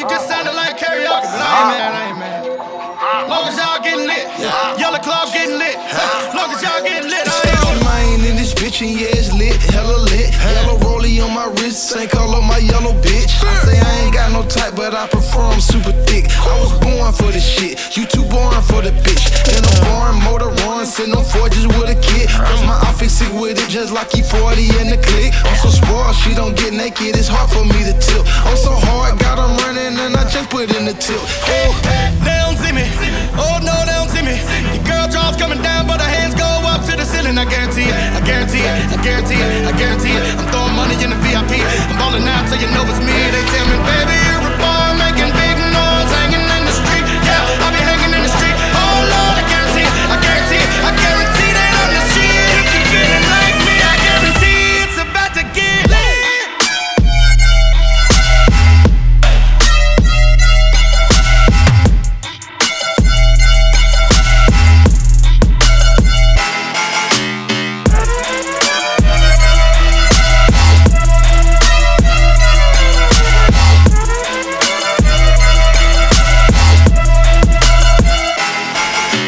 you just sounded like karaoke, but I ain't mad, I ain't mad. Long as y'all getting lit, yellow club getting lit. Long as y'all getting lit, I ain't on Mine in this bitch and yeah, it's lit, hella lit. Yellow rollie on my wrist, same color my yellow bitch. I say I ain't got no type, but I prefer 'em super thick. I was born for this shit, you too boring for the bitch. In a foreign motor run, sitting on forges with a kid. Cause my outfit sick with it, just like E40 in the click. I'm so spoiled, she don't get naked, it's hard for me to tilt. Put in the tilt. Hey, they don't see me. Oh no, they don't see me. The girl drawers coming down, but her hands go up to the ceiling. I guarantee it. I guarantee it. I guarantee it. I guarantee it.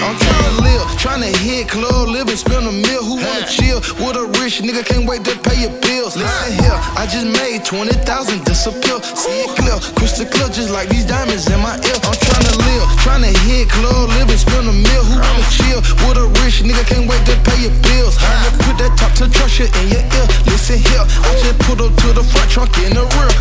I'm tryna live, tryna hit club, live and spend a meal. Who wanna chill with a rich nigga? Can't wait to pay your bills. Listen here, I just made 20,000 disappear. See it clear, crystal clear, just like these diamonds in my ear. I'm tryna live, tryna hit club, live and spend a meal. Who wanna chill with a rich nigga? Can't wait to pay your bills. I put that top to trust you in your ear. Listen here, I just put up to the front trunk in the rear.